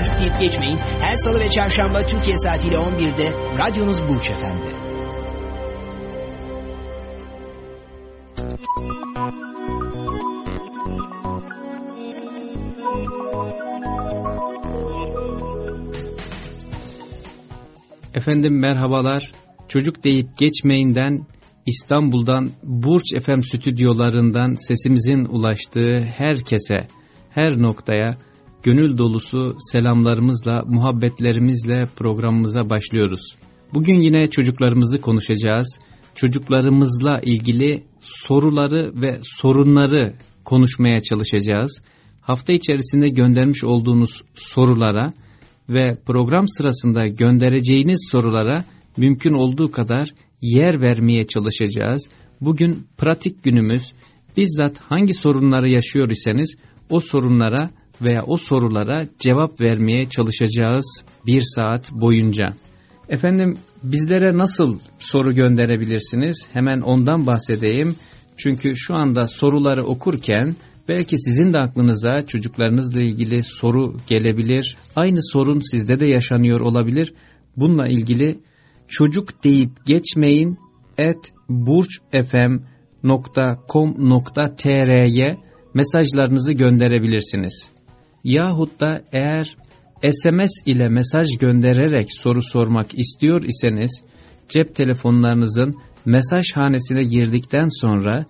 Çocuk deyip geçmeyin. Her salı ve çarşamba Türkiye saatiyle 11'de radyonuz Burç Efendi. Efendim merhabalar. Çocuk deyip geçmeyinden İstanbul'dan Burç FM stüdyolarından sesimizin ulaştığı herkese, her noktaya gönül dolusu selamlarımızla, muhabbetlerimizle programımıza başlıyoruz. Bugün yine çocuklarımızı konuşacağız. Çocuklarımızla ilgili soruları ve sorunları konuşmaya çalışacağız. Hafta içerisinde göndermiş olduğunuz sorulara ve program sırasında göndereceğiniz sorulara mümkün olduğu kadar yer vermeye çalışacağız. Bugün pratik günümüz bizzat hangi sorunları yaşıyor iseniz o sorunlara veya o sorulara cevap vermeye çalışacağız bir saat boyunca. Efendim bizlere nasıl soru gönderebilirsiniz? Hemen ondan bahsedeyim. Çünkü şu anda soruları okurken belki sizin de aklınıza çocuklarınızla ilgili soru gelebilir. Aynı sorun sizde de yaşanıyor olabilir. Bununla ilgili çocuk deyip geçmeyin et burçfm.com.tr'ye mesajlarınızı gönderebilirsiniz. Yahut da eğer SMS ile mesaj göndererek soru sormak istiyor iseniz cep telefonlarınızın mesaj hanesine girdikten sonra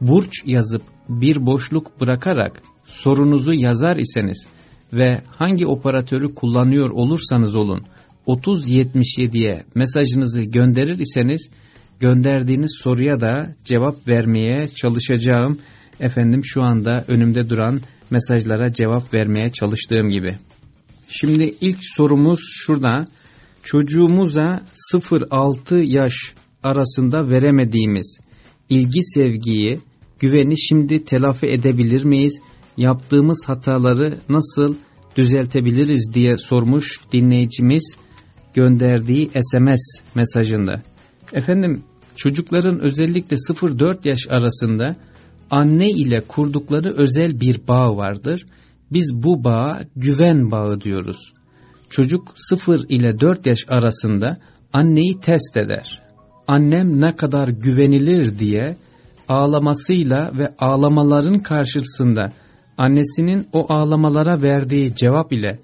burç yazıp bir boşluk bırakarak sorunuzu yazar iseniz ve hangi operatörü kullanıyor olursanız olun 3077'ye mesajınızı gönderir iseniz gönderdiğiniz soruya da cevap vermeye çalışacağım. Efendim şu anda önümde duran mesajlara cevap vermeye çalıştığım gibi. Şimdi ilk sorumuz şurada. Çocuğumuza 0-6 yaş arasında veremediğimiz ilgi sevgiyi, güveni şimdi telafi edebilir miyiz? Yaptığımız hataları nasıl düzeltebiliriz diye sormuş dinleyicimiz gönderdiği SMS mesajında. Efendim çocukların özellikle 0-4 yaş arasında anne ile kurdukları özel bir bağ vardır. Biz bu bağa güven bağı diyoruz. Çocuk 0 ile 4 yaş arasında anneyi test eder. Annem ne kadar güvenilir diye ağlamasıyla ve ağlamaların karşısında annesinin o ağlamalara verdiği cevap ile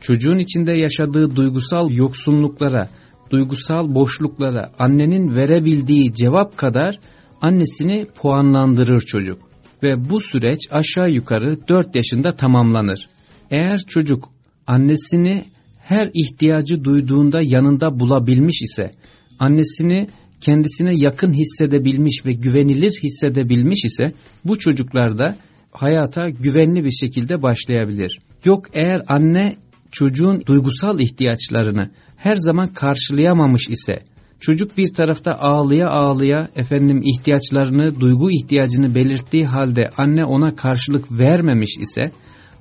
çocuğun içinde yaşadığı duygusal yoksunluklara, duygusal boşluklara annenin verebildiği cevap kadar annesini puanlandırır çocuk. Ve bu süreç aşağı yukarı 4 yaşında tamamlanır. Eğer çocuk annesini her ihtiyacı duyduğunda yanında bulabilmiş ise, annesini kendisine yakın hissedebilmiş ve güvenilir hissedebilmiş ise, bu çocuklarda hayata güvenli bir şekilde başlayabilir. Yok eğer anne çocuğun duygusal ihtiyaçlarını her zaman karşılayamamış ise, çocuk bir tarafta ağlıya ağlıya efendim ihtiyaçlarını, duygu ihtiyacını belirttiği halde anne ona karşılık vermemiş ise,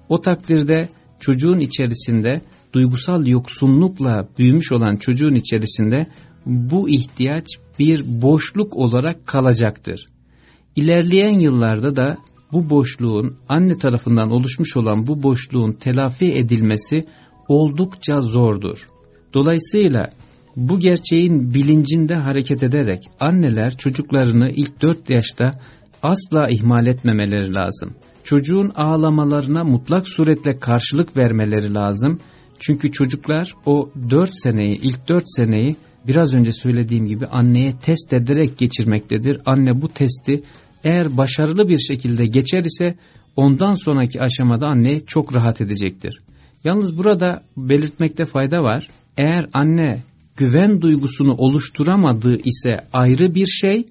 o takdirde çocuğun içerisinde duygusal yoksunlukla büyümüş olan çocuğun içerisinde bu ihtiyaç bir boşluk olarak kalacaktır. İlerleyen yıllarda da bu boşluğun anne tarafından oluşmuş olan bu boşluğun telafi edilmesi oldukça zordur. Dolayısıyla bu gerçeğin bilincinde hareket ederek anneler çocuklarını ilk 4 yaşta asla ihmal etmemeleri lazım. Çocuğun ağlamalarına mutlak suretle karşılık vermeleri lazım. Çünkü çocuklar o 4 seneyi, ilk 4 seneyi biraz önce söylediğim gibi anneye test ederek geçirmektedir. Anne bu testi eğer başarılı bir şekilde geçer ise ondan sonraki aşamada anne çok rahat edecektir. Yalnız burada belirtmekte fayda var. Eğer anne güven duygusunu oluşturamadığı ise ayrı bir şey,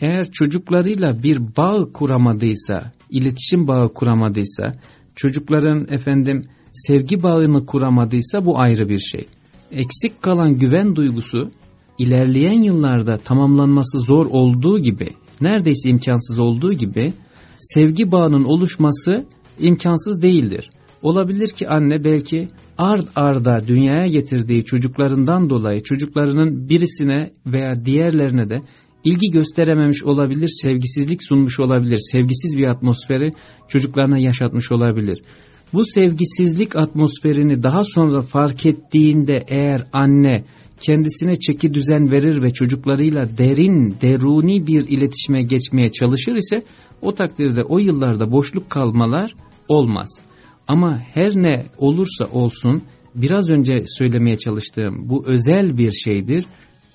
eğer çocuklarıyla bir bağ kuramadıysa, iletişim bağı kuramadıysa, çocukların efendim sevgi bağını kuramadıysa bu ayrı bir şey. Eksik kalan güven duygusu ilerleyen yıllarda tamamlanması zor olduğu gibi, neredeyse imkansız olduğu gibi sevgi bağının oluşması imkansız değildir. Olabilir ki anne belki ard arda dünyaya getirdiği çocuklarından dolayı çocuklarının birisine veya diğerlerine de ilgi gösterememiş olabilir, sevgisizlik sunmuş olabilir, sevgisiz bir atmosferi çocuklarına yaşatmış olabilir. Bu sevgisizlik atmosferini daha sonra fark ettiğinde eğer anne kendisine çeki düzen verir ve çocuklarıyla derin, deruni bir iletişime geçmeye çalışır ise o takdirde o yıllarda boşluk kalmalar olmaz. Ama her ne olursa olsun biraz önce söylemeye çalıştığım bu özel bir şeydir.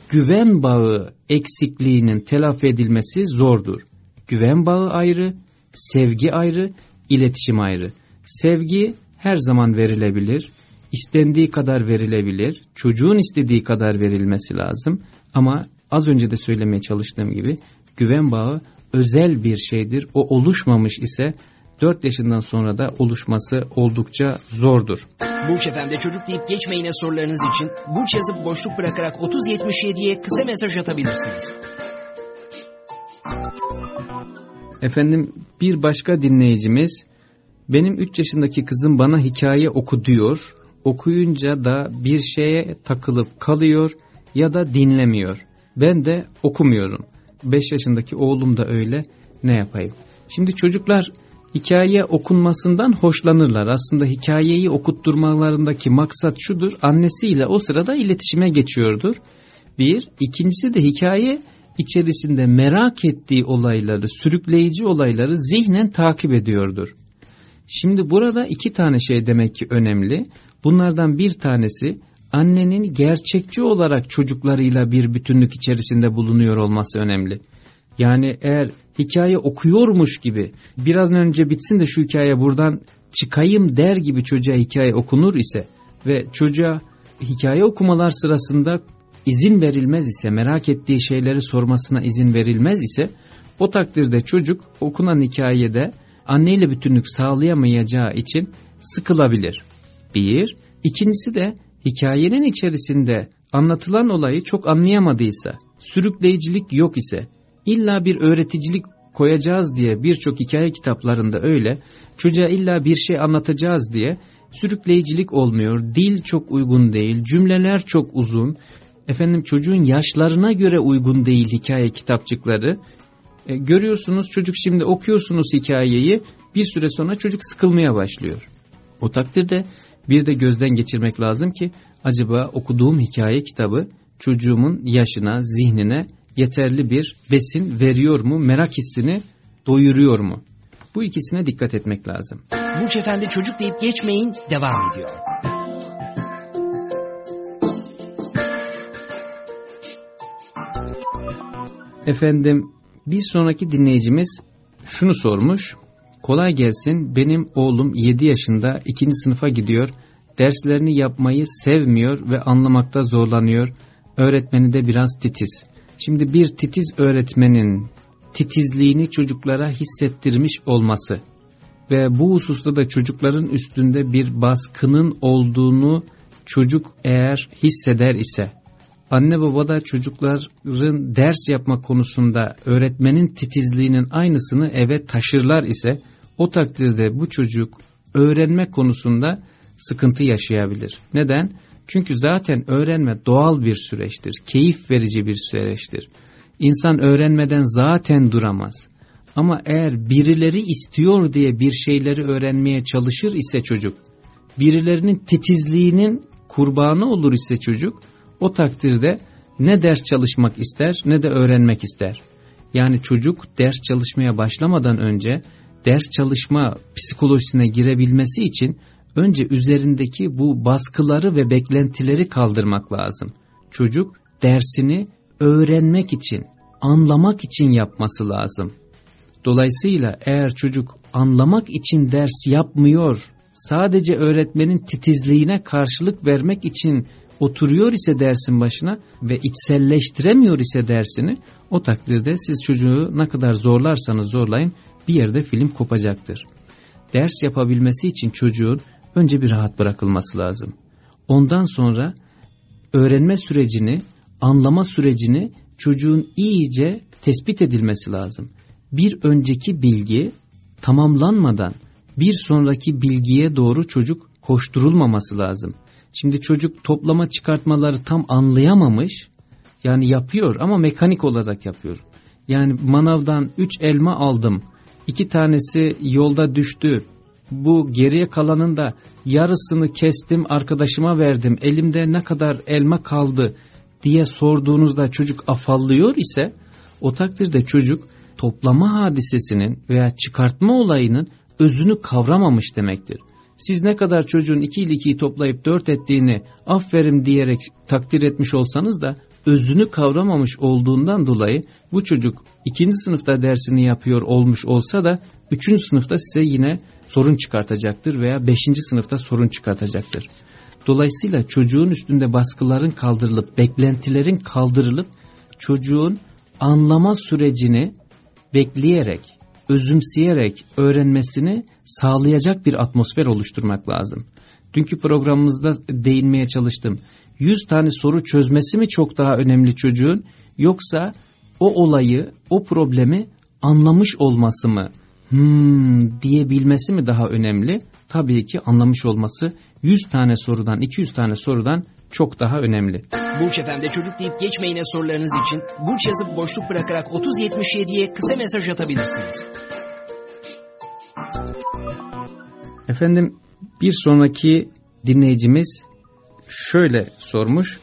Güven bağı eksikliğinin telafi edilmesi zordur. Güven bağı ayrı, sevgi ayrı, iletişim ayrı. Sevgi her zaman verilebilir, istendiği kadar verilebilir, çocuğun istediği kadar verilmesi lazım. Ama az önce de söylemeye çalıştığım gibi güven bağı özel bir şeydir. O oluşmamış ise 4 yaşından sonra da oluşması oldukça zordur. Burç Efendi çocuk deyip geçmeyine sorularınız için Burç yazıp boşluk bırakarak 3077'ye kısa mesaj atabilirsiniz. Efendim bir başka dinleyicimiz benim 3 yaşındaki kızım bana hikaye oku diyor. Okuyunca da bir şeye takılıp kalıyor ya da dinlemiyor. Ben de okumuyorum. 5 yaşındaki oğlum da öyle ne yapayım? Şimdi çocuklar hikaye okunmasından hoşlanırlar. Aslında hikayeyi okutturmalarındaki maksat şudur. Annesiyle o sırada iletişime geçiyordur. Bir. ikincisi de hikaye içerisinde merak ettiği olayları, sürükleyici olayları zihnen takip ediyordur. Şimdi burada iki tane şey demek ki önemli. Bunlardan bir tanesi annenin gerçekçi olarak çocuklarıyla bir bütünlük içerisinde bulunuyor olması önemli. Yani eğer hikaye okuyormuş gibi biraz önce bitsin de şu hikaye buradan çıkayım der gibi çocuğa hikaye okunur ise ve çocuğa hikaye okumalar sırasında izin verilmez ise merak ettiği şeyleri sormasına izin verilmez ise o takdirde çocuk okunan hikayede anneyle bütünlük sağlayamayacağı için sıkılabilir. Bir. İkincisi de hikayenin içerisinde anlatılan olayı çok anlayamadıysa, sürükleyicilik yok ise, illa bir öğreticilik koyacağız diye birçok hikaye kitaplarında öyle, çocuğa illa bir şey anlatacağız diye sürükleyicilik olmuyor, dil çok uygun değil, cümleler çok uzun, efendim çocuğun yaşlarına göre uygun değil hikaye kitapçıkları. E, görüyorsunuz çocuk şimdi okuyorsunuz hikayeyi, bir süre sonra çocuk sıkılmaya başlıyor. O takdirde bir de gözden geçirmek lazım ki acaba okuduğum hikaye kitabı çocuğumun yaşına, zihnine yeterli bir besin veriyor mu, merak hissini doyuruyor mu? Bu ikisine dikkat etmek lazım. Burç Efendi çocuk deyip geçmeyin devam ediyor. Efendim bir sonraki dinleyicimiz şunu sormuş. Kolay gelsin benim oğlum 7 yaşında 2. sınıfa gidiyor. Derslerini yapmayı sevmiyor ve anlamakta zorlanıyor. Öğretmeni de biraz titiz. Şimdi bir titiz öğretmenin titizliğini çocuklara hissettirmiş olması ve bu hususta da çocukların üstünde bir baskının olduğunu çocuk eğer hisseder ise anne baba da çocukların ders yapma konusunda öğretmenin titizliğinin aynısını eve taşırlar ise o takdirde bu çocuk öğrenme konusunda sıkıntı yaşayabilir. Neden? Çünkü zaten öğrenme doğal bir süreçtir, keyif verici bir süreçtir. İnsan öğrenmeden zaten duramaz. Ama eğer birileri istiyor diye bir şeyleri öğrenmeye çalışır ise çocuk, birilerinin titizliğinin kurbanı olur ise çocuk, o takdirde ne ders çalışmak ister ne de öğrenmek ister. Yani çocuk ders çalışmaya başlamadan önce ders çalışma psikolojisine girebilmesi için önce üzerindeki bu baskıları ve beklentileri kaldırmak lazım. Çocuk dersini öğrenmek için, anlamak için yapması lazım. Dolayısıyla eğer çocuk anlamak için ders yapmıyor, sadece öğretmenin titizliğine karşılık vermek için oturuyor ise dersin başına ve içselleştiremiyor ise dersini, o takdirde siz çocuğu ne kadar zorlarsanız zorlayın bir yerde film kopacaktır. ders yapabilmesi için çocuğun önce bir rahat bırakılması lazım. Ondan sonra öğrenme sürecini, anlama sürecini çocuğun iyice tespit edilmesi lazım. Bir önceki bilgi tamamlanmadan bir sonraki bilgiye doğru çocuk koşturulmaması lazım. Şimdi çocuk toplama çıkartmaları tam anlayamamış, yani yapıyor ama mekanik olarak yapıyor. Yani manavdan üç elma aldım, iki tanesi yolda düştü, bu geriye kalanın da yarısını kestim arkadaşıma verdim, elimde ne kadar elma kaldı diye sorduğunuzda çocuk afallıyor ise, o takdirde çocuk toplama hadisesinin veya çıkartma olayının özünü kavramamış demektir. Siz ne kadar çocuğun 2 ile 2'yi toplayıp 4 ettiğini aferin diyerek takdir etmiş olsanız da özünü kavramamış olduğundan dolayı bu çocuk ikinci sınıfta dersini yapıyor olmuş olsa da üçüncü sınıfta size yine sorun çıkartacaktır veya beşinci sınıfta sorun çıkartacaktır. Dolayısıyla çocuğun üstünde baskıların kaldırılıp, beklentilerin kaldırılıp çocuğun anlama sürecini bekleyerek, özümseyerek öğrenmesini sağlayacak bir atmosfer oluşturmak lazım. Dünkü programımızda değinmeye çalıştım. 100 tane soru çözmesi mi çok daha önemli çocuğun yoksa o olayı, o problemi anlamış olması mı, hmm diyebilmesi mi daha önemli? Tabii ki anlamış olması 100 tane sorudan, 200 tane sorudan çok daha önemli. Burç Efendi çocuk deyip geçmeyine sorularınız için Burç yazıp boşluk bırakarak 3077'ye kısa mesaj atabilirsiniz. Efendim bir sonraki dinleyicimiz şöyle sormuş.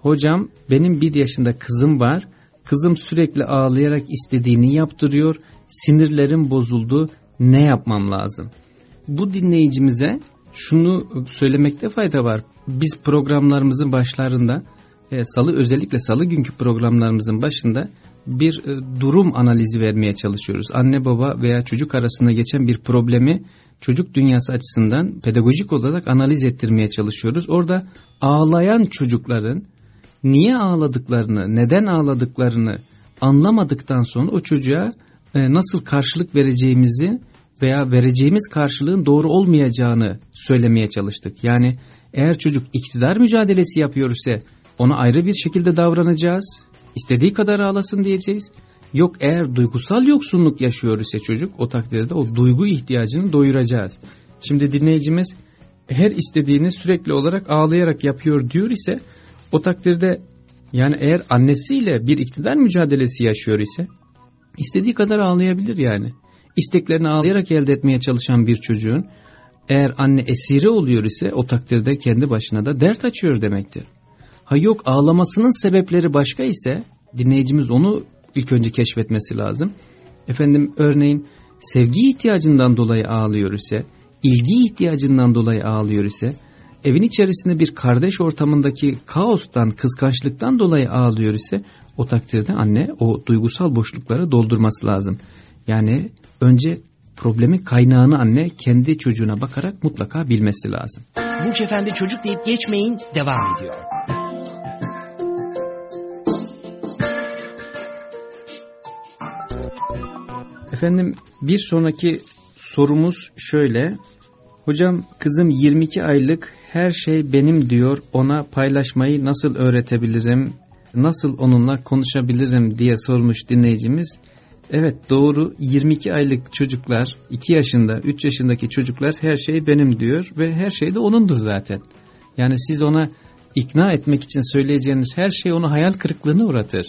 Hocam benim bir yaşında kızım var. Kızım sürekli ağlayarak istediğini yaptırıyor. Sinirlerim bozuldu. Ne yapmam lazım? Bu dinleyicimize şunu söylemekte fayda var. Biz programlarımızın başlarında e, salı özellikle salı günkü programlarımızın başında bir e, durum analizi vermeye çalışıyoruz. Anne baba veya çocuk arasında geçen bir problemi çocuk dünyası açısından pedagojik olarak analiz ettirmeye çalışıyoruz. Orada ağlayan çocukların niye ağladıklarını, neden ağladıklarını anlamadıktan sonra o çocuğa nasıl karşılık vereceğimizi veya vereceğimiz karşılığın doğru olmayacağını söylemeye çalıştık. Yani eğer çocuk iktidar mücadelesi yapıyor ise ona ayrı bir şekilde davranacağız. İstediği kadar ağlasın diyeceğiz. Yok eğer duygusal yoksunluk yaşıyor ise çocuk o takdirde o duygu ihtiyacını doyuracağız. Şimdi dinleyicimiz her istediğini sürekli olarak ağlayarak yapıyor diyor ise o takdirde yani eğer annesiyle bir iktidar mücadelesi yaşıyor ise istediği kadar ağlayabilir yani. İsteklerini ağlayarak elde etmeye çalışan bir çocuğun eğer anne esiri oluyor ise o takdirde kendi başına da dert açıyor demektir. Ha yok ağlamasının sebepleri başka ise dinleyicimiz onu ilk önce keşfetmesi lazım. Efendim örneğin sevgi ihtiyacından dolayı ağlıyor ise, ilgi ihtiyacından dolayı ağlıyor ise, evin içerisinde bir kardeş ortamındaki kaostan, kıskançlıktan dolayı ağlıyor ise, o takdirde anne o duygusal boşlukları doldurması lazım. Yani önce problemin kaynağını anne kendi çocuğuna bakarak mutlaka bilmesi lazım. Burç Efendi çocuk deyip geçmeyin devam ediyor. Efendim bir sonraki sorumuz şöyle. Hocam kızım 22 aylık her şey benim diyor ona paylaşmayı nasıl öğretebilirim? Nasıl onunla konuşabilirim diye sormuş dinleyicimiz. Evet doğru 22 aylık çocuklar 2 yaşında 3 yaşındaki çocuklar her şey benim diyor ve her şey de onundur zaten. Yani siz ona ikna etmek için söyleyeceğiniz her şey onu hayal kırıklığına uğratır.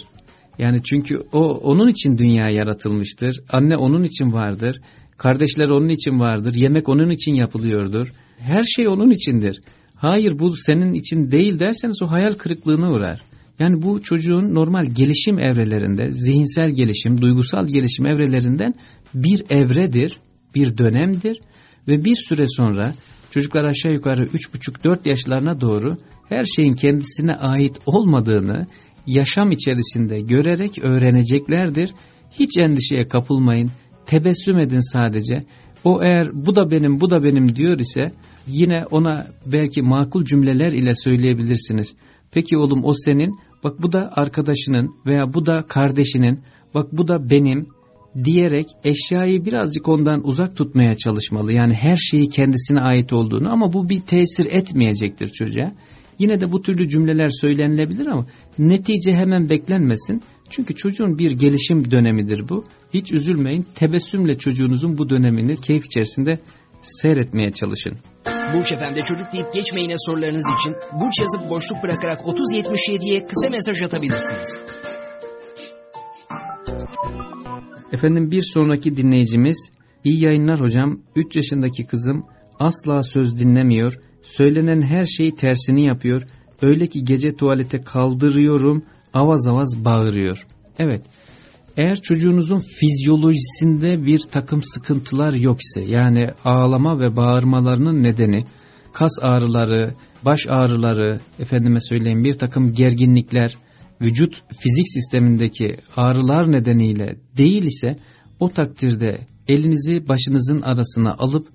Yani çünkü o onun için dünya yaratılmıştır. Anne onun için vardır. Kardeşler onun için vardır. Yemek onun için yapılıyordur. Her şey onun içindir. Hayır bu senin için değil derseniz o hayal kırıklığına uğrar. Yani bu çocuğun normal gelişim evrelerinde, zihinsel gelişim, duygusal gelişim evrelerinden bir evredir, bir dönemdir ve bir süre sonra çocuklar aşağı yukarı 3,5-4 yaşlarına doğru her şeyin kendisine ait olmadığını yaşam içerisinde görerek öğreneceklerdir. Hiç endişeye kapılmayın, tebessüm edin sadece. O eğer bu da benim, bu da benim diyor ise yine ona belki makul cümleler ile söyleyebilirsiniz. Peki oğlum o senin, bak bu da arkadaşının veya bu da kardeşinin, bak bu da benim. diyerek eşyayı birazcık ondan uzak tutmaya çalışmalı. Yani her şeyi kendisine ait olduğunu ama bu bir tesir etmeyecektir çocuğa. Yine de bu türlü cümleler söylenilebilir ama netice hemen beklenmesin. Çünkü çocuğun bir gelişim dönemidir bu. Hiç üzülmeyin. Tebessümle çocuğunuzun bu dönemini keyif içerisinde seyretmeye çalışın. Burç Efendi çocuk deyip geçmeyine sorularınız için Burç yazıp boşluk bırakarak 3077'ye kısa mesaj atabilirsiniz. Efendim bir sonraki dinleyicimiz iyi yayınlar hocam 3 yaşındaki kızım asla söz dinlemiyor söylenen her şeyi tersini yapıyor öyle ki gece tuvalete kaldırıyorum avaz avaz bağırıyor. Evet eğer çocuğunuzun fizyolojisinde bir takım sıkıntılar yok ise yani ağlama ve bağırmalarının nedeni kas ağrıları, baş ağrıları, efendime söyleyeyim bir takım gerginlikler, vücut fizik sistemindeki ağrılar nedeniyle değil ise o takdirde elinizi başınızın arasına alıp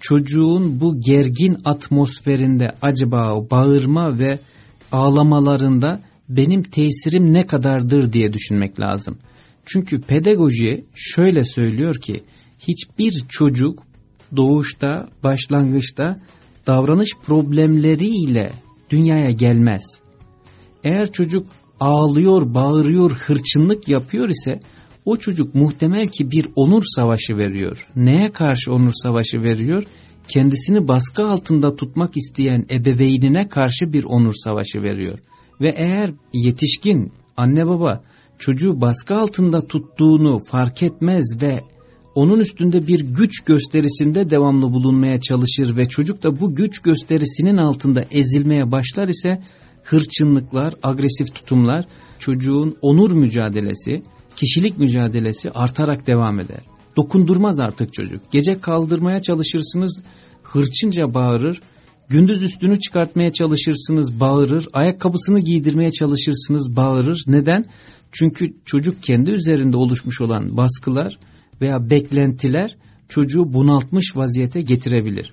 çocuğun bu gergin atmosferinde acaba bağırma ve ağlamalarında benim tesirim ne kadardır diye düşünmek lazım. Çünkü pedagoji şöyle söylüyor ki hiçbir çocuk doğuşta, başlangıçta davranış problemleriyle dünyaya gelmez. Eğer çocuk ağlıyor, bağırıyor, hırçınlık yapıyor ise o çocuk muhtemel ki bir onur savaşı veriyor. Neye karşı onur savaşı veriyor? Kendisini baskı altında tutmak isteyen ebeveynine karşı bir onur savaşı veriyor. Ve eğer yetişkin anne baba çocuğu baskı altında tuttuğunu fark etmez ve onun üstünde bir güç gösterisinde devamlı bulunmaya çalışır ve çocuk da bu güç gösterisinin altında ezilmeye başlar ise hırçınlıklar, agresif tutumlar, çocuğun onur mücadelesi, kişilik mücadelesi artarak devam eder. Dokundurmaz artık çocuk. Gece kaldırmaya çalışırsınız, hırçınca bağırır, gündüz üstünü çıkartmaya çalışırsınız, bağırır, ayakkabısını giydirmeye çalışırsınız, bağırır. Neden? Çünkü çocuk kendi üzerinde oluşmuş olan baskılar veya beklentiler çocuğu bunaltmış vaziyete getirebilir.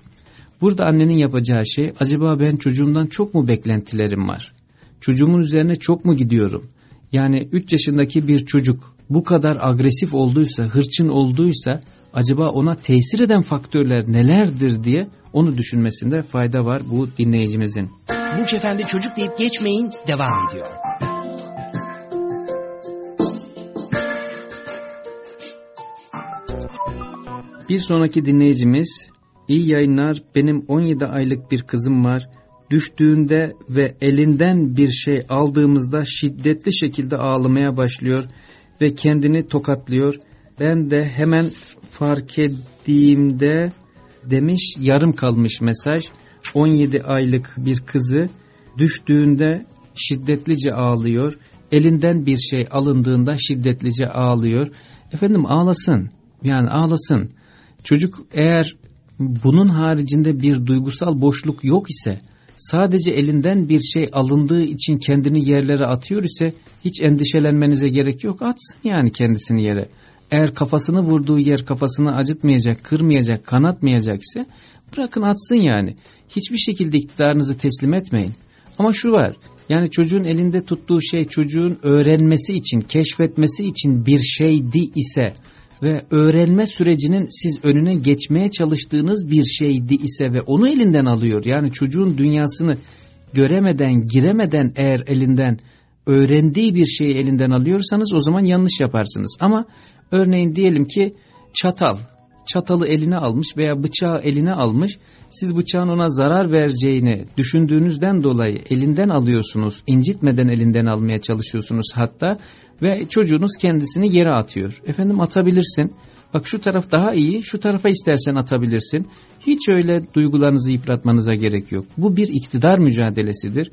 Burada annenin yapacağı şey acaba ben çocuğumdan çok mu beklentilerim var? Çocuğumun üzerine çok mu gidiyorum? Yani 3 yaşındaki bir çocuk bu kadar agresif olduysa, hırçın olduysa acaba ona tesir eden faktörler nelerdir diye onu düşünmesinde fayda var bu dinleyicimizin. Burç Efendi çocuk deyip geçmeyin devam ediyor. Bir sonraki dinleyicimiz, iyi yayınlar benim 17 aylık bir kızım var. Düştüğünde ve elinden bir şey aldığımızda şiddetli şekilde ağlamaya başlıyor ve kendini tokatlıyor. Ben de hemen fark ettiğimde demiş yarım kalmış mesaj. 17 aylık bir kızı düştüğünde şiddetlice ağlıyor. Elinden bir şey alındığında şiddetlice ağlıyor. Efendim ağlasın. Yani ağlasın. Çocuk eğer bunun haricinde bir duygusal boşluk yok ise sadece elinden bir şey alındığı için kendini yerlere atıyor ise hiç endişelenmenize gerek yok. Atsın yani kendisini yere. Eğer kafasını vurduğu yer kafasını acıtmayacak, kırmayacak, kanatmayacak ise bırakın atsın yani. Hiçbir şekilde iktidarınızı teslim etmeyin. Ama şu var yani çocuğun elinde tuttuğu şey çocuğun öğrenmesi için, keşfetmesi için bir şeydi ise ve öğrenme sürecinin siz önüne geçmeye çalıştığınız bir şeydi ise ve onu elinden alıyor. Yani çocuğun dünyasını göremeden, giremeden eğer elinden öğrendiği bir şeyi elinden alıyorsanız o zaman yanlış yaparsınız. Ama örneğin diyelim ki çatal, çatalı eline almış veya bıçağı eline almış. Siz bıçağın ona zarar vereceğini düşündüğünüzden dolayı elinden alıyorsunuz, incitmeden elinden almaya çalışıyorsunuz hatta ve çocuğunuz kendisini yere atıyor. Efendim atabilirsin. Bak şu taraf daha iyi, şu tarafa istersen atabilirsin. Hiç öyle duygularınızı yıpratmanıza gerek yok. Bu bir iktidar mücadelesidir.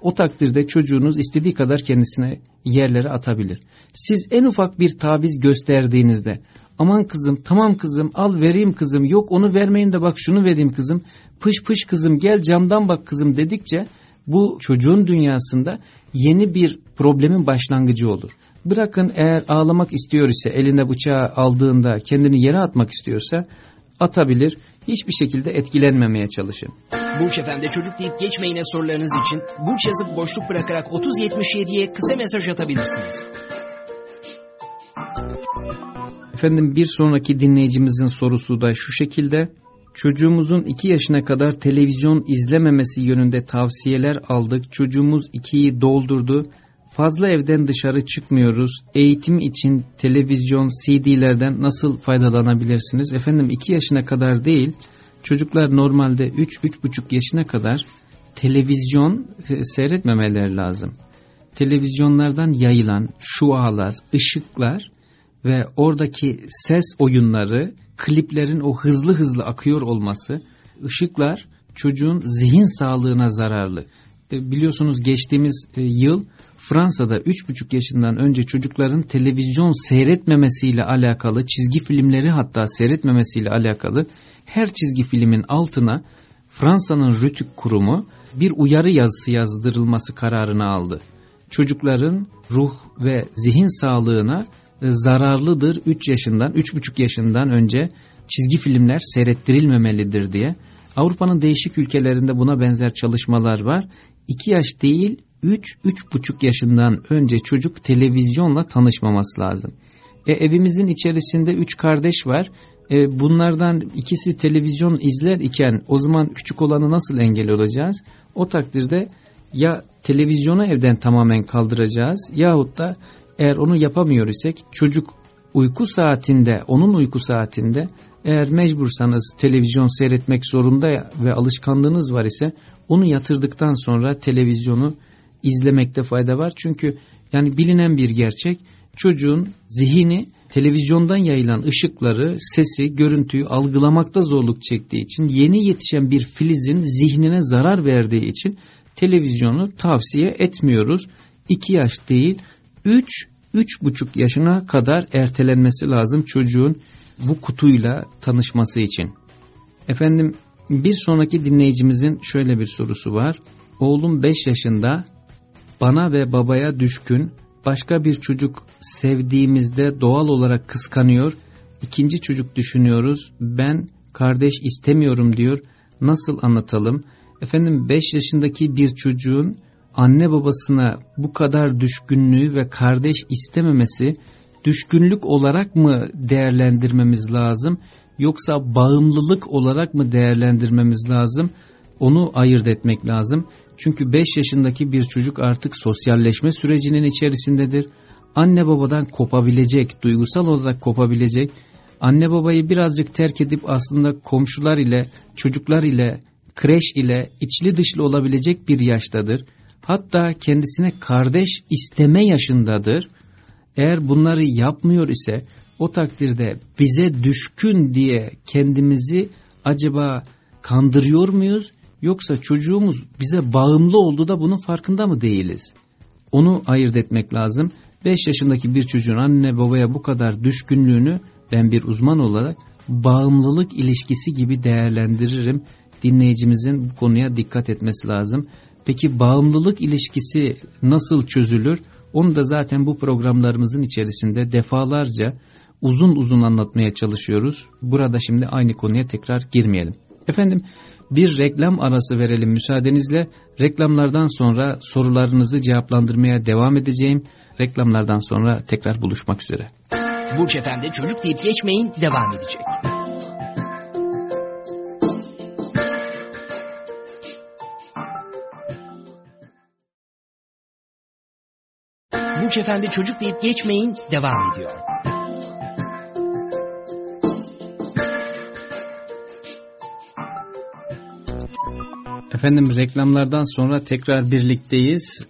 O takdirde çocuğunuz istediği kadar kendisine yerlere atabilir. Siz en ufak bir taviz gösterdiğinizde aman kızım tamam kızım al vereyim kızım yok onu vermeyin de bak şunu vereyim kızım pış pış kızım gel camdan bak kızım dedikçe bu çocuğun dünyasında yeni bir problemin başlangıcı olur. Bırakın eğer ağlamak istiyor ise eline bıçağı aldığında kendini yere atmak istiyorsa atabilir. Hiçbir şekilde etkilenmemeye çalışın. Burç Efendi çocuk deyip geçmeyine sorularınız için Burç yazıp boşluk bırakarak 3077'ye kısa mesaj atabilirsiniz. Efendim bir sonraki dinleyicimizin sorusu da şu şekilde. Çocuğumuzun 2 yaşına kadar televizyon izlememesi yönünde tavsiyeler aldık. Çocuğumuz 2'yi doldurdu. Fazla evden dışarı çıkmıyoruz. Eğitim için televizyon, CD'lerden nasıl faydalanabilirsiniz? Efendim 2 yaşına kadar değil, çocuklar normalde 3-3,5 yaşına kadar televizyon seyretmemeleri lazım. Televizyonlardan yayılan şualar, ışıklar ve oradaki ses oyunları, kliplerin o hızlı hızlı akıyor olması, ışıklar çocuğun zihin sağlığına zararlı. E, biliyorsunuz geçtiğimiz e, yıl Fransa'da 3,5 yaşından önce çocukların televizyon seyretmemesiyle alakalı, çizgi filmleri hatta seyretmemesiyle alakalı her çizgi filmin altına Fransa'nın Rütük Kurumu bir uyarı yazısı yazdırılması kararını aldı. Çocukların ruh ve zihin sağlığına e, zararlıdır 3 yaşından, 3,5 yaşından önce çizgi filmler seyrettirilmemelidir diye. Avrupa'nın değişik ülkelerinde buna benzer çalışmalar var. 2 yaş değil 3-3,5 yaşından önce çocuk televizyonla tanışmaması lazım. E, evimizin içerisinde 3 kardeş var. E, bunlardan ikisi televizyon izler iken o zaman küçük olanı nasıl engel olacağız? O takdirde ya televizyonu evden tamamen kaldıracağız yahut da eğer onu yapamıyor isek çocuk uyku saatinde onun uyku saatinde eğer mecbursanız televizyon seyretmek zorunda ve alışkanlığınız var ise onu yatırdıktan sonra televizyonu izlemekte fayda var. Çünkü yani bilinen bir gerçek çocuğun zihni televizyondan yayılan ışıkları, sesi, görüntüyü algılamakta zorluk çektiği için yeni yetişen bir filizin zihnine zarar verdiği için televizyonu tavsiye etmiyoruz. 2 yaş değil 3 3,5 yaşına kadar ertelenmesi lazım çocuğun bu kutuyla tanışması için. Efendim bir sonraki dinleyicimizin şöyle bir sorusu var. Oğlum 5 yaşında bana ve babaya düşkün başka bir çocuk sevdiğimizde doğal olarak kıskanıyor. İkinci çocuk düşünüyoruz. Ben kardeş istemiyorum diyor. Nasıl anlatalım? Efendim 5 yaşındaki bir çocuğun anne babasına bu kadar düşkünlüğü ve kardeş istememesi düşkünlük olarak mı değerlendirmemiz lazım yoksa bağımlılık olarak mı değerlendirmemiz lazım onu ayırt etmek lazım. Çünkü 5 yaşındaki bir çocuk artık sosyalleşme sürecinin içerisindedir. Anne babadan kopabilecek, duygusal olarak kopabilecek, anne babayı birazcık terk edip aslında komşular ile, çocuklar ile, kreş ile içli dışlı olabilecek bir yaştadır. Hatta kendisine kardeş isteme yaşındadır. Eğer bunları yapmıyor ise o takdirde bize düşkün diye kendimizi acaba kandırıyor muyuz? Yoksa çocuğumuz bize bağımlı oldu da bunun farkında mı değiliz? Onu ayırt etmek lazım. 5 yaşındaki bir çocuğun anne babaya bu kadar düşkünlüğünü ben bir uzman olarak bağımlılık ilişkisi gibi değerlendiririm. Dinleyicimizin bu konuya dikkat etmesi lazım. Peki bağımlılık ilişkisi nasıl çözülür? Onu da zaten bu programlarımızın içerisinde defalarca uzun uzun anlatmaya çalışıyoruz. Burada şimdi aynı konuya tekrar girmeyelim. Efendim bir reklam arası verelim müsaadenizle. Reklamlardan sonra sorularınızı cevaplandırmaya devam edeceğim. Reklamlardan sonra tekrar buluşmak üzere. Burç Efendi çocuk deyip geçmeyin devam edecek. Burç Efendi çocuk deyip geçmeyin devam ediyor. Efendim reklamlardan sonra tekrar birlikteyiz.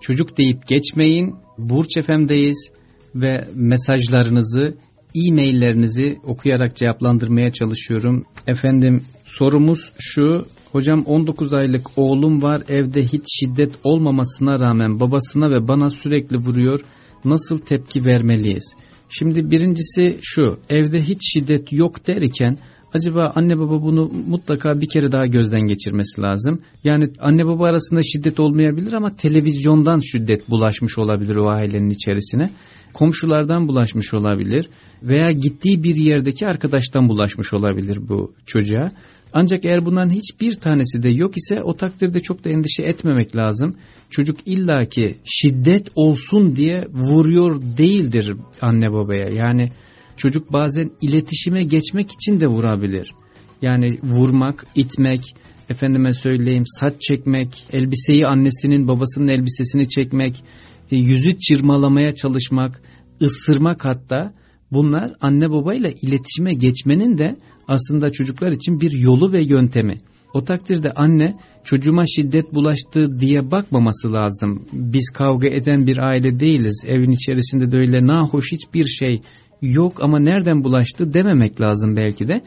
Çocuk deyip geçmeyin. Burç FM'deyiz ve mesajlarınızı, e-maillerinizi okuyarak cevaplandırmaya çalışıyorum. Efendim sorumuz şu. Hocam 19 aylık oğlum var evde hiç şiddet olmamasına rağmen babasına ve bana sürekli vuruyor. Nasıl tepki vermeliyiz? Şimdi birincisi şu evde hiç şiddet yok derken acaba anne baba bunu mutlaka bir kere daha gözden geçirmesi lazım. Yani anne baba arasında şiddet olmayabilir ama televizyondan şiddet bulaşmış olabilir o ailenin içerisine. Komşulardan bulaşmış olabilir veya gittiği bir yerdeki arkadaştan bulaşmış olabilir bu çocuğa. Ancak eğer bunların hiçbir tanesi de yok ise o takdirde çok da endişe etmemek lazım. Çocuk illaki şiddet olsun diye vuruyor değildir anne babaya. Yani Çocuk bazen iletişime geçmek için de vurabilir. Yani vurmak, itmek, efendime söyleyeyim saç çekmek, elbiseyi annesinin babasının elbisesini çekmek, e, yüzü çırmalamaya çalışmak, ısırmak hatta bunlar anne babayla iletişime geçmenin de aslında çocuklar için bir yolu ve yöntemi. O takdirde anne çocuğuma şiddet bulaştı diye bakmaması lazım. Biz kavga eden bir aile değiliz. Evin içerisinde de öyle nahoş hiçbir şey yok ama nereden bulaştı dememek lazım belki de.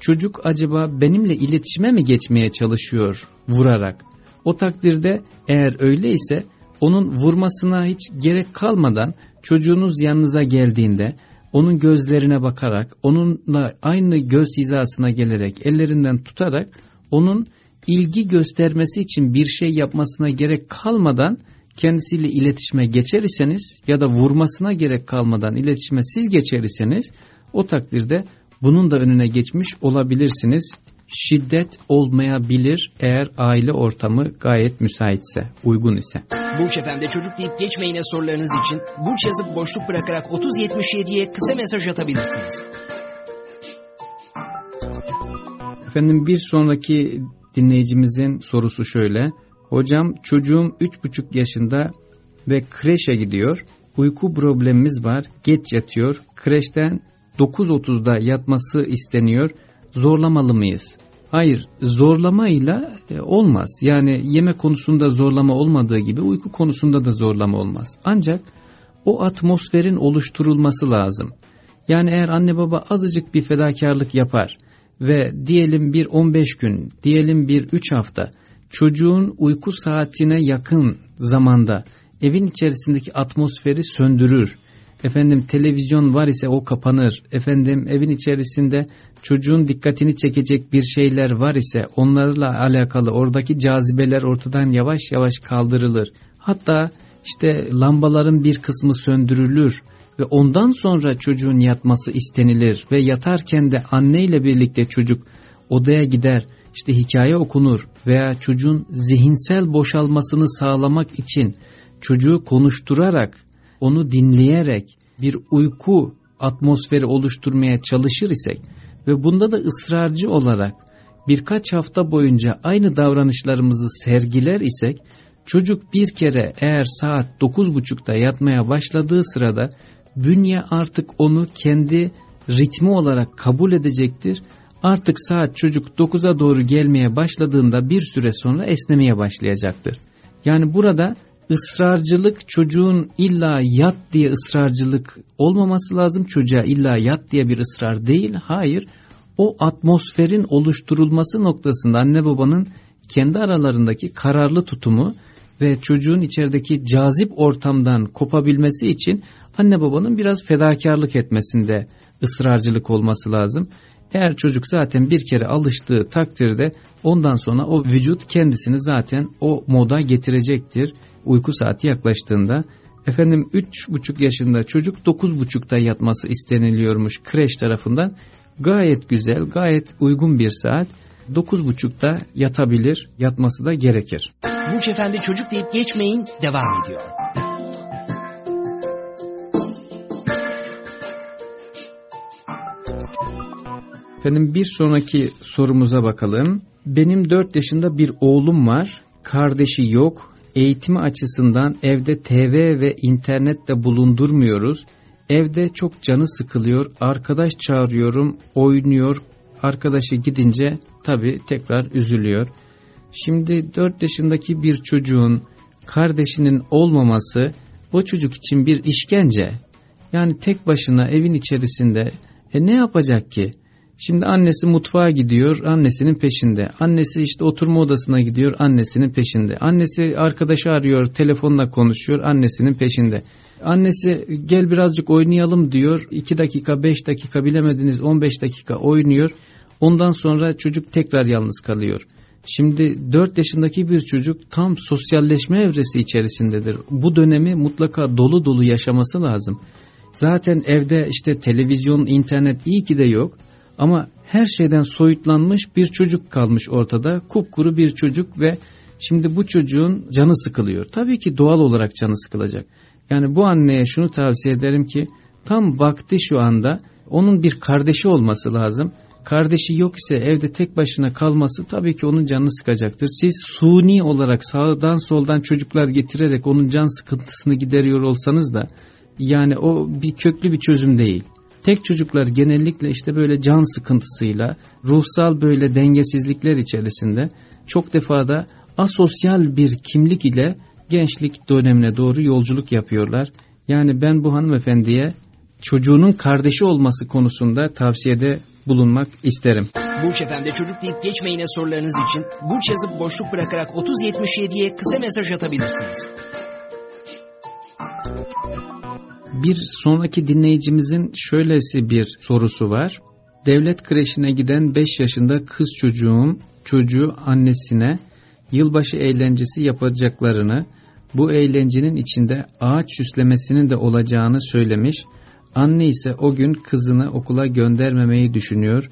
Çocuk acaba benimle iletişime mi geçmeye çalışıyor vurarak? O takdirde eğer öyleyse onun vurmasına hiç gerek kalmadan çocuğunuz yanınıza geldiğinde onun gözlerine bakarak onunla aynı göz hizasına gelerek ellerinden tutarak onun ilgi göstermesi için bir şey yapmasına gerek kalmadan kendisiyle iletişime geçer iseniz ya da vurmasına gerek kalmadan iletişime siz geçer iseniz o takdirde bunun da önüne geçmiş olabilirsiniz. Şiddet olmayabilir eğer aile ortamı gayet müsaitse, uygun ise. Burç Efendi çocuk deyip geçmeyine sorularınız için Burç yazıp boşluk bırakarak 3077'ye kısa mesaj atabilirsiniz. Efendim bir sonraki dinleyicimizin sorusu şöyle. Hocam çocuğum 3,5 yaşında ve kreşe gidiyor. Uyku problemimiz var. Geç yatıyor. Kreşten 9.30'da yatması isteniyor. Zorlamalı mıyız? Hayır, zorlamayla e, olmaz. Yani yeme konusunda zorlama olmadığı gibi uyku konusunda da zorlama olmaz. Ancak o atmosferin oluşturulması lazım. Yani eğer anne baba azıcık bir fedakarlık yapar ve diyelim bir 15 gün, diyelim bir 3 hafta çocuğun uyku saatine yakın zamanda evin içerisindeki atmosferi söndürür. Efendim televizyon var ise o kapanır. Efendim evin içerisinde çocuğun dikkatini çekecek bir şeyler var ise onlarla alakalı oradaki cazibeler ortadan yavaş yavaş kaldırılır. Hatta işte lambaların bir kısmı söndürülür ve ondan sonra çocuğun yatması istenilir ve yatarken de anneyle birlikte çocuk odaya gider işte hikaye okunur veya çocuğun zihinsel boşalmasını sağlamak için çocuğu konuşturarak onu dinleyerek bir uyku atmosferi oluşturmaya çalışır isek ve bunda da ısrarcı olarak birkaç hafta boyunca aynı davranışlarımızı sergiler isek çocuk bir kere eğer saat 9.30'da yatmaya başladığı sırada bünye artık onu kendi ritmi olarak kabul edecektir. Artık saat çocuk 9'a doğru gelmeye başladığında bir süre sonra esnemeye başlayacaktır. Yani burada ısrarcılık çocuğun illa yat diye ısrarcılık olmaması lazım. Çocuğa illa yat diye bir ısrar değil. Hayır o atmosferin oluşturulması noktasında anne babanın kendi aralarındaki kararlı tutumu ve çocuğun içerideki cazip ortamdan kopabilmesi için anne babanın biraz fedakarlık etmesinde ısrarcılık olması lazım. Eğer çocuk zaten bir kere alıştığı takdirde ondan sonra o vücut kendisini zaten o moda getirecektir. Uyku saati yaklaştığında efendim 3,5 yaşında çocuk 9,5'da yatması isteniliyormuş kreş tarafından. Gayet güzel, gayet uygun bir saat. 9.30'da yatabilir, yatması da gerekir. Burç Efendi çocuk deyip geçmeyin, devam ediyor. Efendim bir sonraki sorumuza bakalım. Benim 4 yaşında bir oğlum var. Kardeşi yok. Eğitimi açısından evde TV ve internette bulundurmuyoruz. Evde çok canı sıkılıyor. Arkadaş çağırıyorum, oynuyor. Arkadaşı gidince tabii tekrar üzülüyor. Şimdi 4 yaşındaki bir çocuğun kardeşinin olmaması bu çocuk için bir işkence. Yani tek başına evin içerisinde e ne yapacak ki? Şimdi annesi mutfağa gidiyor, annesinin peşinde. Annesi işte oturma odasına gidiyor, annesinin peşinde. Annesi arkadaşı arıyor, telefonla konuşuyor, annesinin peşinde. Annesi gel birazcık oynayalım diyor. 2 dakika, 5 dakika bilemediniz 15 dakika oynuyor. Ondan sonra çocuk tekrar yalnız kalıyor. Şimdi 4 yaşındaki bir çocuk tam sosyalleşme evresi içerisindedir. Bu dönemi mutlaka dolu dolu yaşaması lazım. Zaten evde işte televizyon, internet iyi ki de yok. Ama her şeyden soyutlanmış bir çocuk kalmış ortada. Kupkuru bir çocuk ve şimdi bu çocuğun canı sıkılıyor. Tabii ki doğal olarak canı sıkılacak. Yani bu anneye şunu tavsiye ederim ki tam vakti şu anda Onun bir kardeşi olması lazım. Kardeşi yok ise evde tek başına kalması tabii ki onun canını sıkacaktır. Siz suni olarak sağdan soldan çocuklar getirerek onun can sıkıntısını gideriyor olsanız da yani o bir köklü bir çözüm değil. Tek çocuklar genellikle işte böyle can sıkıntısıyla, ruhsal böyle dengesizlikler içerisinde çok defada asosyal bir kimlik ile gençlik dönemine doğru yolculuk yapıyorlar. Yani ben bu hanımefendiye çocuğunun kardeşi olması konusunda tavsiyede bulunmak isterim. Burç Efendi çocuk deyip geçmeyine sorularınız için Burç yazıp boşluk bırakarak 3077'ye kısa mesaj atabilirsiniz. Bir sonraki dinleyicimizin şöylesi bir sorusu var. Devlet kreşine giden 5 yaşında kız çocuğum çocuğu annesine yılbaşı eğlencesi yapacaklarını, bu eğlencenin içinde ağaç süslemesinin de olacağını söylemiş. Anne ise o gün kızını okula göndermemeyi düşünüyor.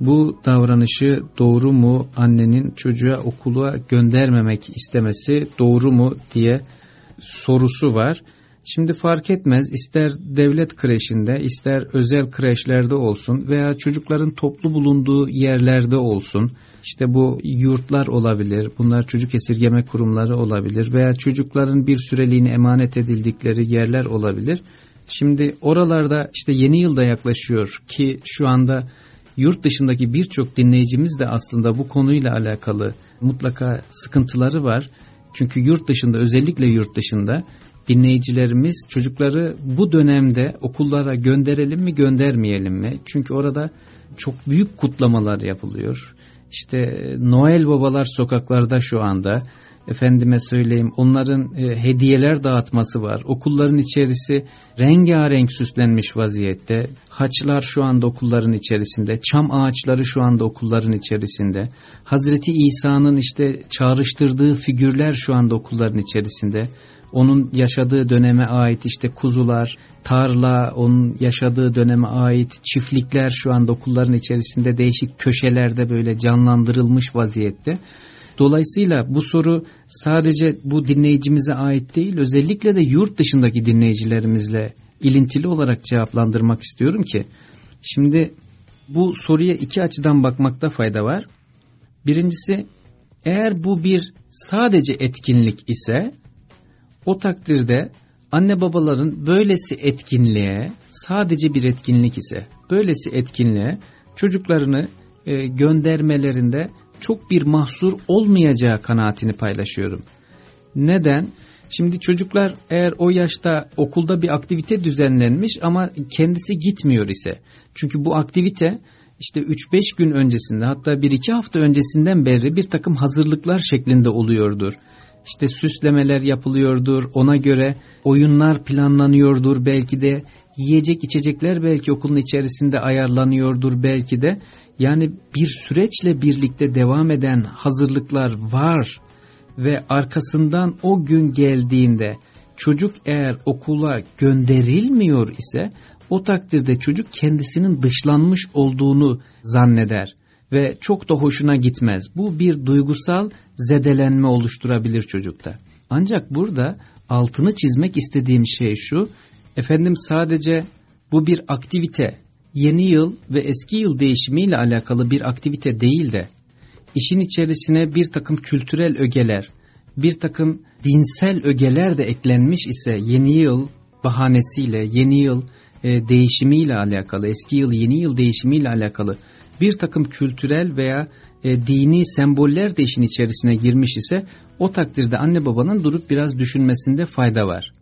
Bu davranışı doğru mu annenin çocuğa okula göndermemek istemesi doğru mu diye sorusu var. Şimdi fark etmez ister devlet kreşinde ister özel kreşlerde olsun veya çocukların toplu bulunduğu yerlerde olsun. İşte bu yurtlar olabilir, bunlar çocuk esirgeme kurumları olabilir veya çocukların bir süreliğine emanet edildikleri yerler olabilir. Şimdi oralarda işte yeni yılda yaklaşıyor ki şu anda yurt dışındaki birçok dinleyicimiz de aslında bu konuyla alakalı mutlaka sıkıntıları var. Çünkü yurt dışında özellikle yurt dışında dinleyicilerimiz çocukları bu dönemde okullara gönderelim mi göndermeyelim mi? Çünkü orada çok büyük kutlamalar yapılıyor. İşte Noel babalar sokaklarda şu anda efendime söyleyeyim onların e, hediyeler dağıtması var. Okulların içerisi rengarenk süslenmiş vaziyette. Haçlar şu anda okulların içerisinde. Çam ağaçları şu anda okulların içerisinde. Hazreti İsa'nın işte çağrıştırdığı figürler şu anda okulların içerisinde. Onun yaşadığı döneme ait işte kuzular, tarla, onun yaşadığı döneme ait çiftlikler şu anda okulların içerisinde değişik köşelerde böyle canlandırılmış vaziyette. Dolayısıyla bu soru sadece bu dinleyicimize ait değil, özellikle de yurt dışındaki dinleyicilerimizle ilintili olarak cevaplandırmak istiyorum ki, şimdi bu soruya iki açıdan bakmakta fayda var. Birincisi, eğer bu bir sadece etkinlik ise, o takdirde anne babaların böylesi etkinliğe, sadece bir etkinlik ise, böylesi etkinliğe çocuklarını e, göndermelerinde çok bir mahsur olmayacağı kanaatini paylaşıyorum. Neden? Şimdi çocuklar eğer o yaşta okulda bir aktivite düzenlenmiş ama kendisi gitmiyor ise çünkü bu aktivite işte 3-5 gün öncesinde hatta 1-2 hafta öncesinden beri bir takım hazırlıklar şeklinde oluyordur. İşte süslemeler yapılıyordur ona göre oyunlar planlanıyordur belki de yiyecek içecekler belki okulun içerisinde ayarlanıyordur belki de. Yani bir süreçle birlikte devam eden hazırlıklar var ve arkasından o gün geldiğinde çocuk eğer okula gönderilmiyor ise o takdirde çocuk kendisinin dışlanmış olduğunu zanneder ve çok da hoşuna gitmez. Bu bir duygusal zedelenme oluşturabilir çocukta. Ancak burada altını çizmek istediğim şey şu, efendim sadece bu bir aktivite, yeni yıl ve eski yıl değişimiyle alakalı bir aktivite değil de işin içerisine bir takım kültürel ögeler, bir takım dinsel ögeler de eklenmiş ise yeni yıl bahanesiyle, yeni yıl e, değişimiyle alakalı, eski yıl yeni yıl değişimiyle alakalı bir takım kültürel veya e, dini semboller de işin içerisine girmiş ise o takdirde anne babanın durup biraz düşünmesinde fayda var.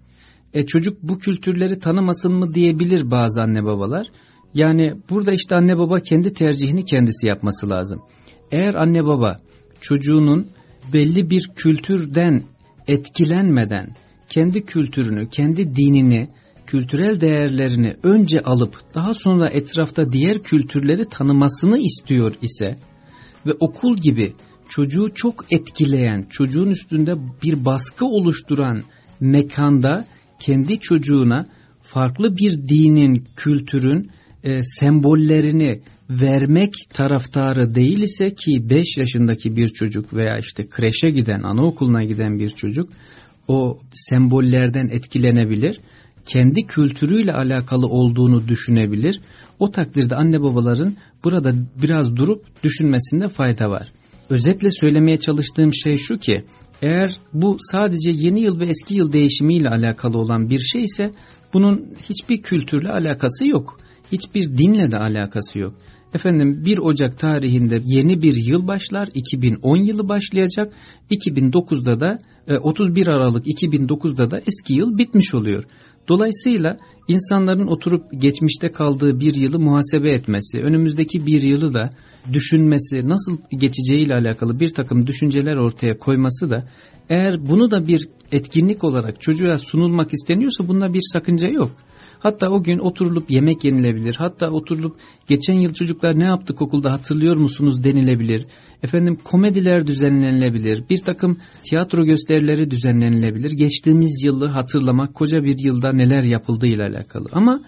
E, çocuk bu kültürleri tanımasın mı diyebilir bazı anne babalar. Yani burada işte anne baba kendi tercihini kendisi yapması lazım. Eğer anne baba çocuğunun belli bir kültürden etkilenmeden kendi kültürünü, kendi dinini, kültürel değerlerini önce alıp daha sonra etrafta diğer kültürleri tanımasını istiyor ise ve okul gibi çocuğu çok etkileyen, çocuğun üstünde bir baskı oluşturan mekanda kendi çocuğuna farklı bir dinin, kültürün e, sembollerini vermek taraftarı değil ise ki 5 yaşındaki bir çocuk veya işte kreşe giden, anaokuluna giden bir çocuk o sembollerden etkilenebilir. Kendi kültürüyle alakalı olduğunu düşünebilir. O takdirde anne babaların burada biraz durup düşünmesinde fayda var. Özetle söylemeye çalıştığım şey şu ki eğer bu sadece yeni yıl ve eski yıl değişimiyle alakalı olan bir şey ise bunun hiçbir kültürle alakası yok. Hiçbir dinle de alakası yok. Efendim 1 Ocak tarihinde yeni bir yıl başlar. 2010 yılı başlayacak. 2009'da da 31 e, Aralık 2009'da da eski yıl bitmiş oluyor. Dolayısıyla insanların oturup geçmişte kaldığı bir yılı muhasebe etmesi, önümüzdeki bir yılı da düşünmesi, nasıl geçeceğiyle alakalı bir takım düşünceler ortaya koyması da eğer bunu da bir etkinlik olarak çocuğa sunulmak isteniyorsa bunda bir sakınca yok. Hatta o gün oturulup yemek yenilebilir. Hatta oturulup geçen yıl çocuklar ne yaptık okulda hatırlıyor musunuz denilebilir. Efendim komediler düzenlenilebilir. Bir takım tiyatro gösterileri düzenlenilebilir. Geçtiğimiz yılı hatırlamak koca bir yılda neler yapıldığıyla alakalı. Ama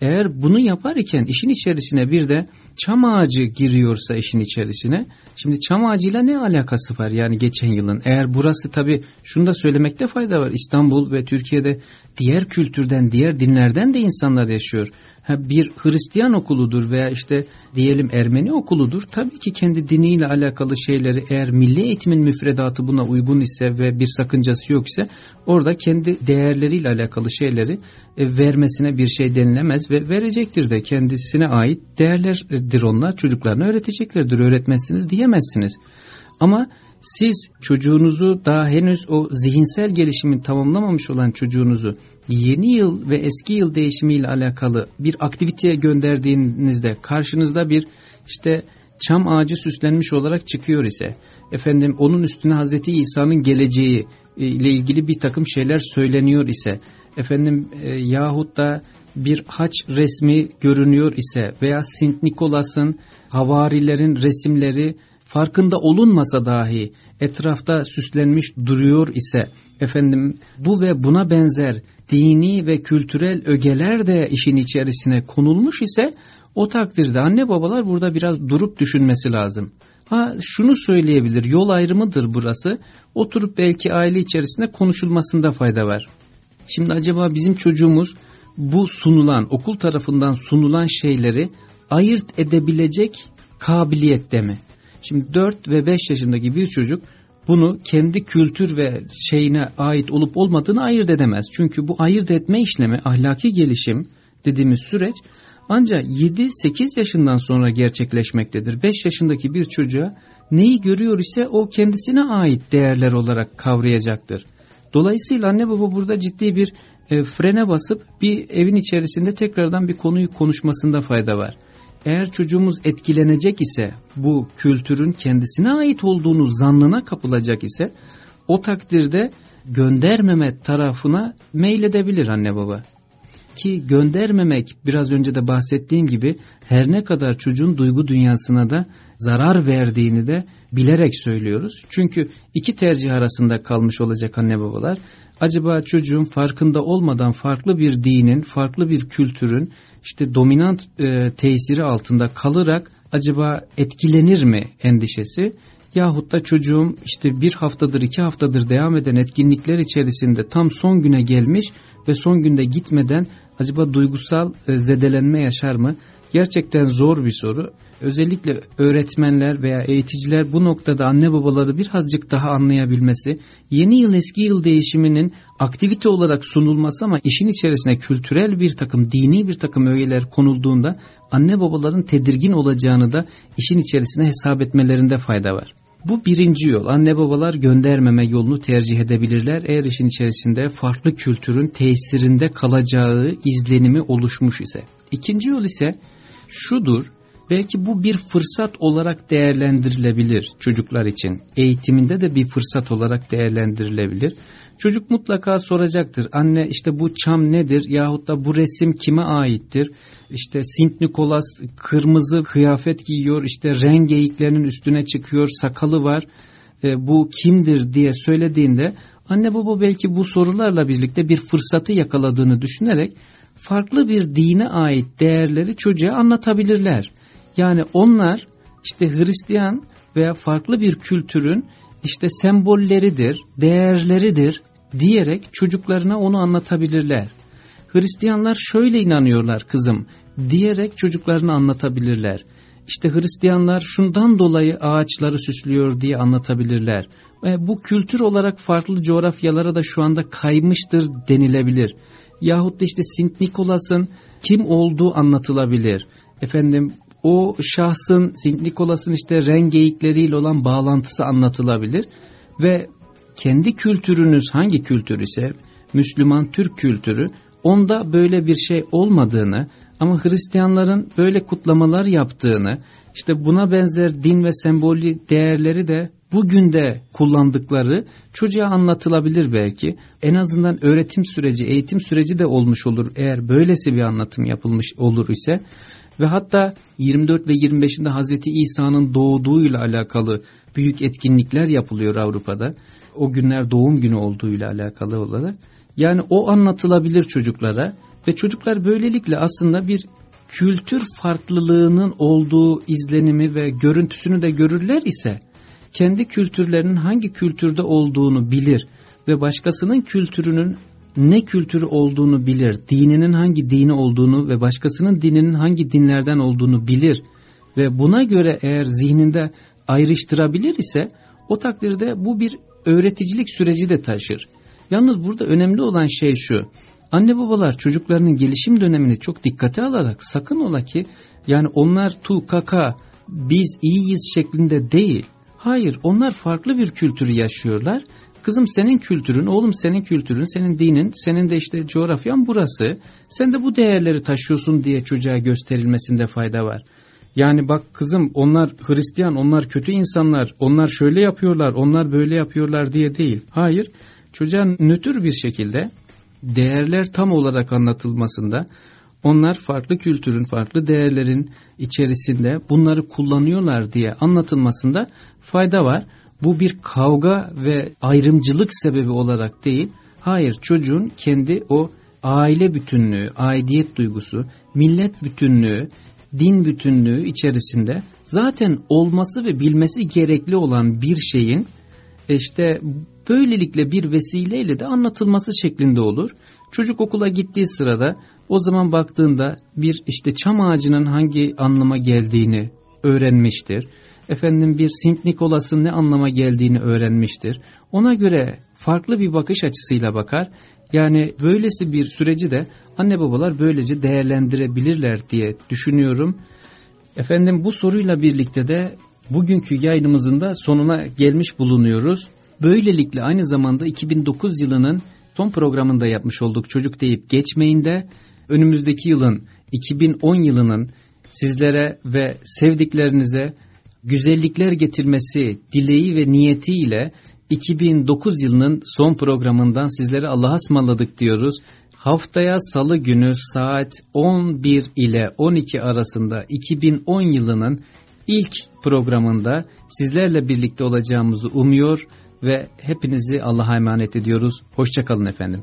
eğer bunu yapar iken işin içerisine bir de çam ağacı giriyorsa işin içerisine şimdi çam ağacıyla ne alakası var yani geçen yılın eğer burası tabi şunu da söylemekte fayda var İstanbul ve Türkiye'de diğer kültürden diğer dinlerden de insanlar yaşıyor bir Hristiyan okuludur veya işte diyelim Ermeni okuludur. Tabii ki kendi diniyle alakalı şeyleri eğer milli eğitimin müfredatı buna uygun ise ve bir sakıncası yok ise orada kendi değerleriyle alakalı şeyleri e, vermesine bir şey denilemez ve verecektir de kendisine ait değerlerdir onlar çocuklarına öğreteceklerdir öğretmezsiniz diyemezsiniz. Ama siz çocuğunuzu daha henüz o zihinsel gelişimin tamamlamamış olan çocuğunuzu yeni yıl ve eski yıl değişimiyle alakalı bir aktiviteye gönderdiğinizde karşınızda bir işte çam ağacı süslenmiş olarak çıkıyor ise efendim onun üstüne Hazreti İsa'nın geleceği e, ile ilgili bir takım şeyler söyleniyor ise efendim e, yahut da bir haç resmi görünüyor ise veya Sint Nikolas'ın havarilerin resimleri farkında olunmasa dahi etrafta süslenmiş duruyor ise efendim bu ve buna benzer dini ve kültürel ögeler de işin içerisine konulmuş ise o takdirde anne babalar burada biraz durup düşünmesi lazım. Ha şunu söyleyebilir yol ayrımıdır burası oturup belki aile içerisinde konuşulmasında fayda var. Şimdi acaba bizim çocuğumuz bu sunulan okul tarafından sunulan şeyleri ayırt edebilecek kabiliyette mi? Şimdi 4 ve 5 yaşındaki bir çocuk bunu kendi kültür ve şeyine ait olup olmadığını ayırt edemez. Çünkü bu ayırt etme işlemi ahlaki gelişim dediğimiz süreç ancak 7-8 yaşından sonra gerçekleşmektedir. 5 yaşındaki bir çocuğa neyi görüyor ise o kendisine ait değerler olarak kavrayacaktır. Dolayısıyla anne baba burada ciddi bir e, frene basıp bir evin içerisinde tekrardan bir konuyu konuşmasında fayda var eğer çocuğumuz etkilenecek ise bu kültürün kendisine ait olduğunu zannına kapılacak ise o takdirde göndermeme tarafına meyledebilir anne baba. Ki göndermemek biraz önce de bahsettiğim gibi her ne kadar çocuğun duygu dünyasına da zarar verdiğini de bilerek söylüyoruz. Çünkü iki tercih arasında kalmış olacak anne babalar. Acaba çocuğun farkında olmadan farklı bir dinin, farklı bir kültürün işte dominant e, tesiri altında kalarak acaba etkilenir mi endişesi yahut da çocuğum işte bir haftadır iki haftadır devam eden etkinlikler içerisinde tam son güne gelmiş ve son günde gitmeden acaba duygusal e, zedelenme yaşar mı? Gerçekten zor bir soru özellikle öğretmenler veya eğiticiler bu noktada anne babaları birazcık daha anlayabilmesi, yeni yıl eski yıl değişiminin aktivite olarak sunulması ama işin içerisine kültürel bir takım, dini bir takım öğeler konulduğunda anne babaların tedirgin olacağını da işin içerisine hesap etmelerinde fayda var. Bu birinci yol. Anne babalar göndermeme yolunu tercih edebilirler. Eğer işin içerisinde farklı kültürün tesirinde kalacağı izlenimi oluşmuş ise. İkinci yol ise şudur. Belki bu bir fırsat olarak değerlendirilebilir çocuklar için. Eğitiminde de bir fırsat olarak değerlendirilebilir. Çocuk mutlaka soracaktır. Anne işte bu çam nedir yahut da bu resim kime aittir? İşte Sint Nikolas kırmızı kıyafet giyiyor işte rengeyiklerinin üstüne çıkıyor sakalı var. E, bu kimdir diye söylediğinde anne baba belki bu sorularla birlikte bir fırsatı yakaladığını düşünerek farklı bir dine ait değerleri çocuğa anlatabilirler. Yani onlar işte Hristiyan veya farklı bir kültürün işte sembolleridir, değerleridir diyerek çocuklarına onu anlatabilirler. Hristiyanlar şöyle inanıyorlar kızım. diyerek çocuklarını anlatabilirler. İşte Hristiyanlar şundan dolayı ağaçları süslüyor diye anlatabilirler. Ve bu kültür olarak farklı coğrafyalara da şu anda kaymıştır denilebilir. Yahut da işte Sint Nikolas'ın kim olduğu anlatılabilir. Efendim o şahsın Sint Nikolas'ın işte rengeyikleriyle olan bağlantısı anlatılabilir. Ve kendi kültürünüz hangi kültür ise Müslüman Türk kültürü onda böyle bir şey olmadığını ama Hristiyanların böyle kutlamalar yaptığını işte buna benzer din ve sembolü değerleri de bugün de kullandıkları çocuğa anlatılabilir belki. En azından öğretim süreci, eğitim süreci de olmuş olur eğer böylesi bir anlatım yapılmış olur ise. Ve hatta 24 ve 25'inde Hazreti İsa'nın doğduğuyla alakalı büyük etkinlikler yapılıyor Avrupa'da. O günler doğum günü olduğuyla alakalı olarak. Yani o anlatılabilir çocuklara ve çocuklar böylelikle aslında bir kültür farklılığının olduğu izlenimi ve görüntüsünü de görürler ise kendi kültürlerinin hangi kültürde olduğunu bilir ve başkasının kültürünün ne kültürü olduğunu bilir, dininin hangi dini olduğunu ve başkasının dininin hangi dinlerden olduğunu bilir ve buna göre eğer zihninde ayrıştırabilir ise o takdirde bu bir öğreticilik süreci de taşır. Yalnız burada önemli olan şey şu. Anne babalar çocuklarının gelişim dönemini çok dikkate alarak sakın ola ki yani onlar tu kaka biz iyiyiz şeklinde değil. Hayır onlar farklı bir kültürü yaşıyorlar. Kızım senin kültürün, oğlum senin kültürün, senin dinin, senin de işte coğrafyan burası. Sen de bu değerleri taşıyorsun diye çocuğa gösterilmesinde fayda var. Yani bak kızım onlar Hristiyan, onlar kötü insanlar, onlar şöyle yapıyorlar, onlar böyle yapıyorlar diye değil. Hayır, çocuğa nötr bir şekilde değerler tam olarak anlatılmasında onlar farklı kültürün, farklı değerlerin içerisinde bunları kullanıyorlar diye anlatılmasında fayda var. Bu bir kavga ve ayrımcılık sebebi olarak değil. Hayır çocuğun kendi o aile bütünlüğü, aidiyet duygusu, millet bütünlüğü, din bütünlüğü içerisinde zaten olması ve bilmesi gerekli olan bir şeyin işte böylelikle bir vesileyle de anlatılması şeklinde olur. Çocuk okula gittiği sırada o zaman baktığında bir işte çam ağacının hangi anlama geldiğini öğrenmiştir. Efendim bir Sint Nikolas'ın ne anlama geldiğini öğrenmiştir. Ona göre farklı bir bakış açısıyla bakar. Yani böylesi bir süreci de anne babalar böylece değerlendirebilirler diye düşünüyorum. Efendim bu soruyla birlikte de bugünkü yayınımızın da sonuna gelmiş bulunuyoruz. Böylelikle aynı zamanda 2009 yılının son programında yapmış olduk çocuk deyip geçmeyin de önümüzdeki yılın 2010 yılının sizlere ve sevdiklerinize güzellikler getirmesi dileği ve niyetiyle 2009 yılının son programından sizlere Allah'a ısmarladık diyoruz. Haftaya salı günü saat 11 ile 12 arasında 2010 yılının ilk programında sizlerle birlikte olacağımızı umuyor ve hepinizi Allah'a emanet ediyoruz. Hoşçakalın efendim.